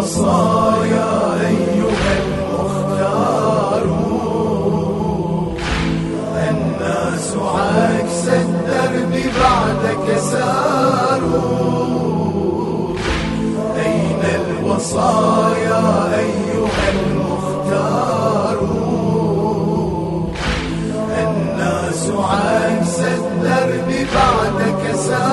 الوصايا أيها المختار الناس عكس الدرب بعدك ساروا. أين الوصايا أيها المختار. الناس عكس الدرب بعدك ساروا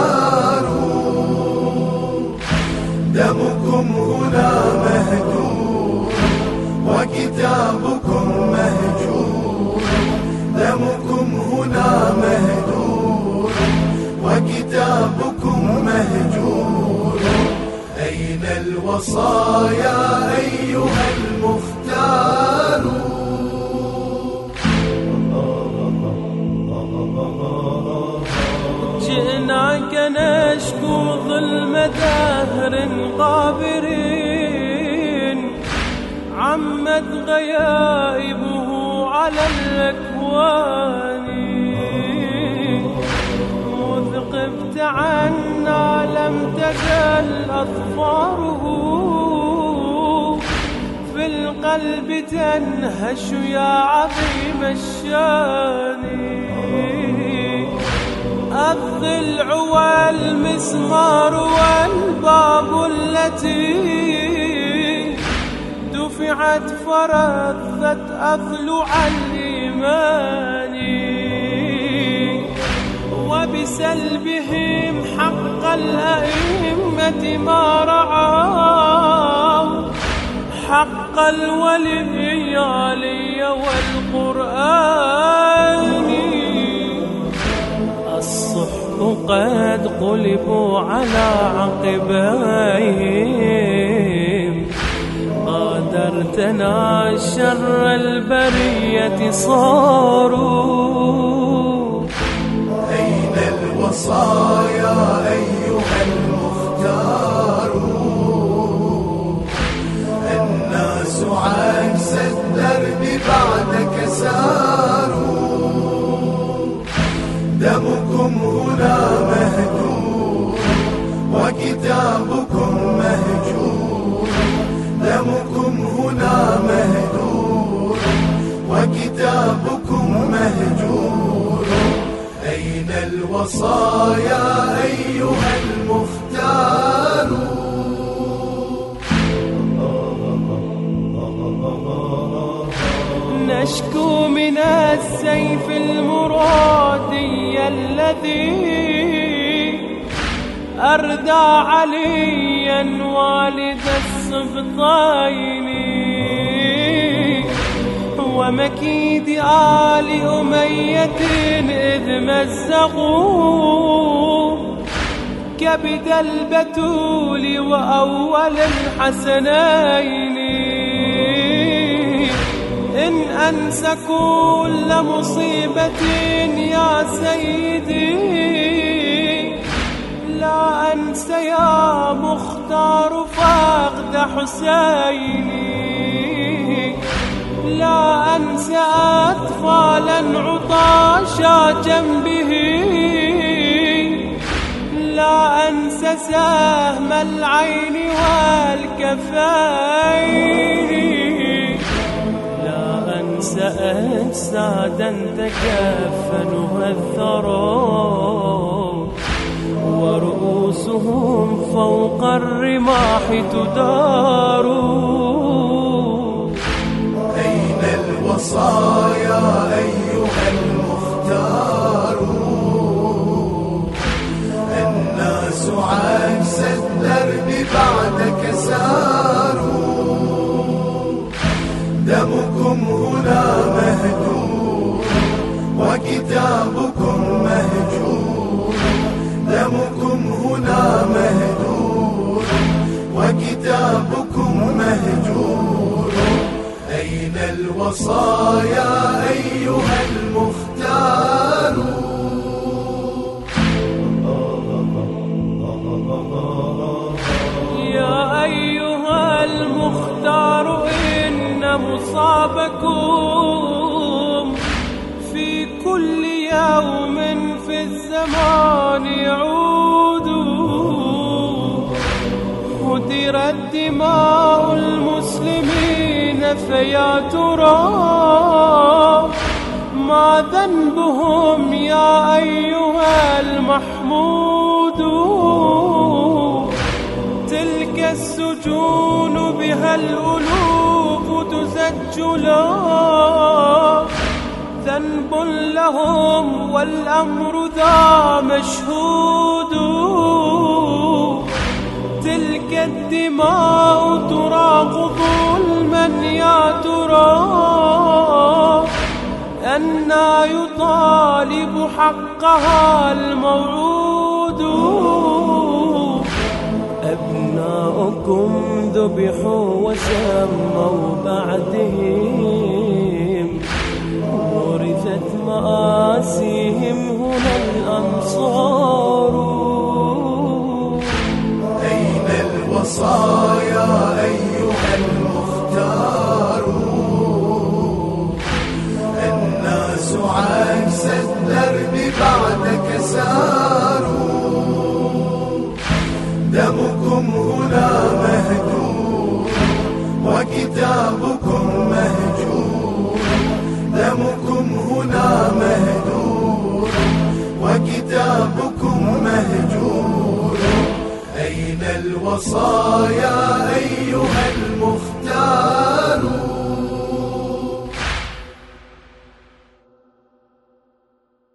دهر قابرين عمت غيائبه على الأكوان. مذ غبت عنا لم تزل أظفاره. في القلب تنهش يا عظيم الشان. الضلع والمسمار والباب التي دفعت فرثت أضلع الإيمان. وبسلبهم حق الأئمة ما رعوا. حق الولي والقرآن. قد قلبوا على عقبيهم. قادرتنا شر البرية صاروا. أين الوصايا؟ أيها أين الوصايا أيها المختار نشكو من السيف المرادي الذي أردى عليا والد السبطين ومكيد آل أمية إذ مزقوا كبد البتول وأول الحسنين. إن أنسى كل مصيبة يا سيدي. لا أنسى يا مختار فقد حسيني. لا أنسى أطفالا عطاشا جنبه. لا أنسى سهم العين والكفين. لا أنسى أجسادا تكفنها الثرى ورؤوسهم فوق الرماح تدار الوصايا أيها وصايا أيها المختار. يا أيها المختار إن مصابكم في كل يوم في الزمان يعود. هدرت دماء المسلمين فيا ترى ما ذنبهم يا أيها المحمود تلك السجون بها الألوف تسجلا ذنب لهم والأمر ذا مشهود تلك الدماء تراق ظلما يا ترى أنا يطالب حقها الموعود. أبناؤكم ذبحوا وسموا بعدهم. ورثت مآسيهم هنا الأنصار. أين الوصايا أيها دمكم هنا مهجور وكتابكم مهجور. دمكم هنا مهجور وكتابكم مهجور. أين الوصايا